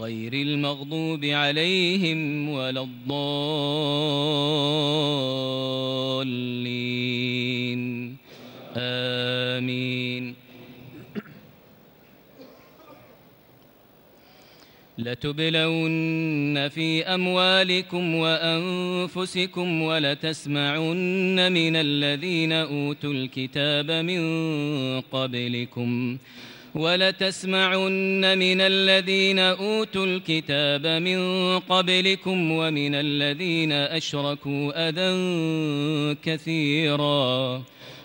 غير المغضوب عليهم ولا الضالين. آمين. لتبلون في أموالكم وأنفسكم ولتسمعن من الذين أوتوا الكتاب من قبلكم ولتسمعن من الذين أوتوا الكتاب من قبلكم ومن الذين أشركوا أذى كثيرا.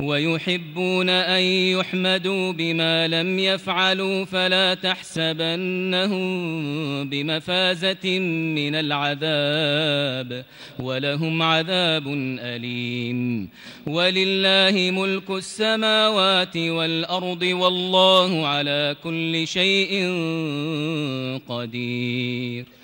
ويحبون أن يحمدوا بما لم يفعلوا فلا تحسبنهم بمفازة من العذاب ولهم عذاب أليم. ولله ملك السماوات والأرض والله على كل شيء قدير.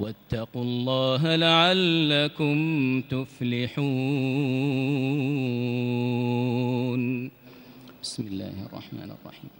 واتقوا الله لعلكم تفلحون. بسم الله الرحمن الرحيم.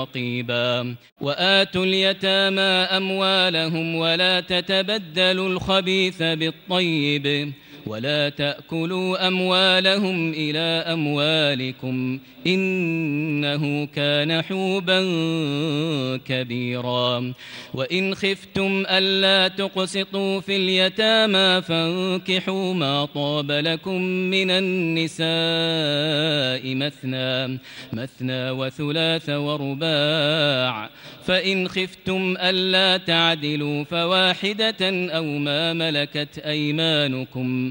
وآتوا اليتامى أموالهم ولا تتبدلوا الخبيث بالطيب ولا تأكلوا أموالهم إلى أموالكم إنه كان حوبا كبيرا. وإن خفتم ألا تقسطوا في اليتامى فانكحوا ما طاب لكم من النساء مثنى مثنى وثلاث ورباع. فإن خفتم ألا تعدلوا فواحدة أو ما ملكت أيمانكم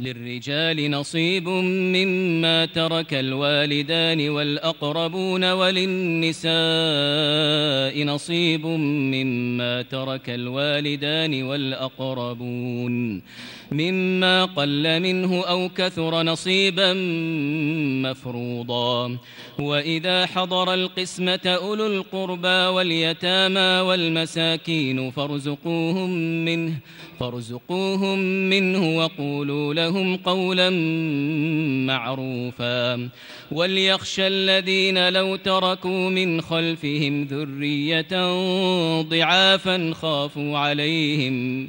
للرجال نصيب مما ترك الوالدان والأقربون وللنساء نصيب مما ترك الوالدان والأقربون مما قل منه أو كثر نصيبا مفروضا وإذا حضر القسمة أولو القربى واليتامى والمساكين فارزقوهم منه فارزقوهم منه وقولوا لهم قولا معروفا. وليخشى الذين لو تركوا من خلفهم ذرية ضعافا خافوا عليهم.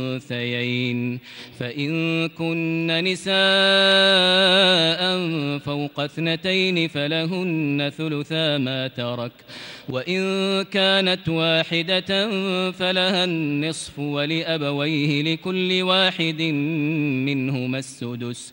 الأنثيين فإن كن نساء فوق اثنتين فلهن ثلثا ما ترك وإن كانت واحدة فلها النصف ولأبويه لكل واحد منهما السدس.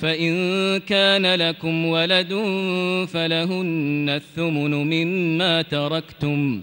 فإن كان لكم ولد فلهن الثمن مما تركتم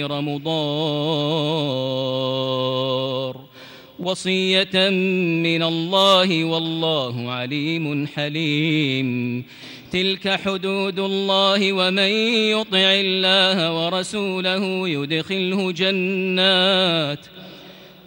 مضار وصية من الله والله عليم حليم. تلك حدود الله ومن يطع الله ورسوله يدخله جنات.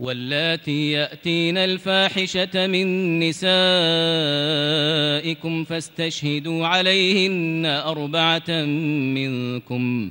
واللاتي يأتين الفاحشة من نسائكم فاستشهدوا عليهن أربعة منكم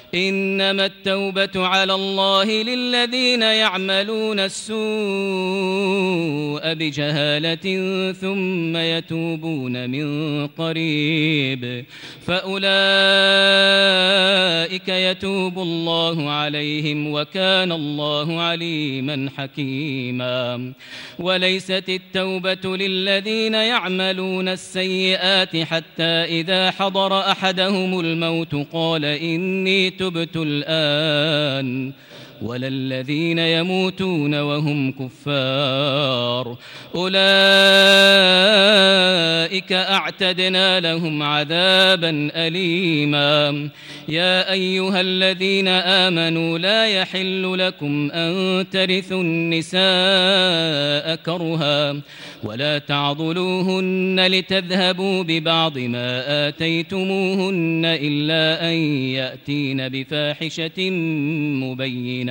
إنما التوبة على الله للذين يعملون السوء بجهالة ثم يتوبون من قريب. فأولئك يتوب الله عليهم وكان الله عليما حكيما. وليست التوبة للذين يعملون السيئات حتى إذا حضر أحدهم الموت قال إني تبت الآن. ولا الذين يموتون وهم كفار. أولئك أعتدنا لهم عذابا أليما. يا أيها الذين آمنوا لا يحل لكم أن ترثوا النساء كرها ولا تعضلوهن لتذهبوا ببعض ما آتيتموهن إلا أن يأتين بفاحشة مبينة.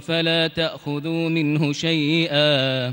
فلا تأخذوا منه شيئا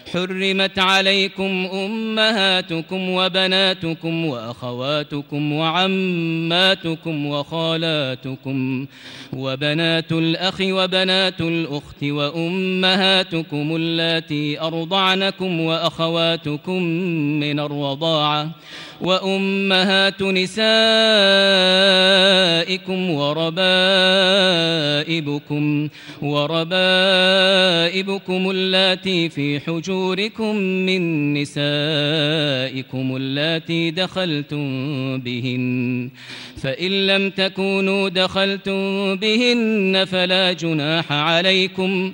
حرمت عليكم أمهاتكم وبناتكم وأخواتكم وعماتكم وخالاتكم وبنات الأخ وبنات الأخت وأمهاتكم اللاتي أرضعنكم وأخواتكم من الرضاعة وأمهات نسائكم وربائبكم وربائبكم اللاتي في حجوركم من نسائكم اللاتي دخلتم بهن. فإن لم تكونوا دخلتم بهن فلا جناح عليكم.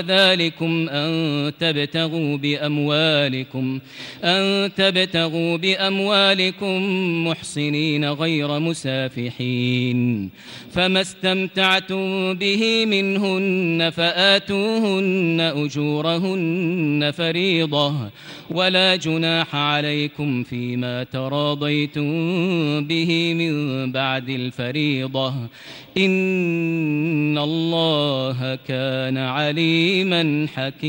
ذلكم أن تبتغوا بأموالكم أن تبتغوا بأموالكم محصنين غير مسافحين. فما استمتعتم به منهن فآتوهن أجورهن فريضة ولا جناح عليكم فيما تراضيتم به من بعد الفريضة. إن الله كان عليما حكيما.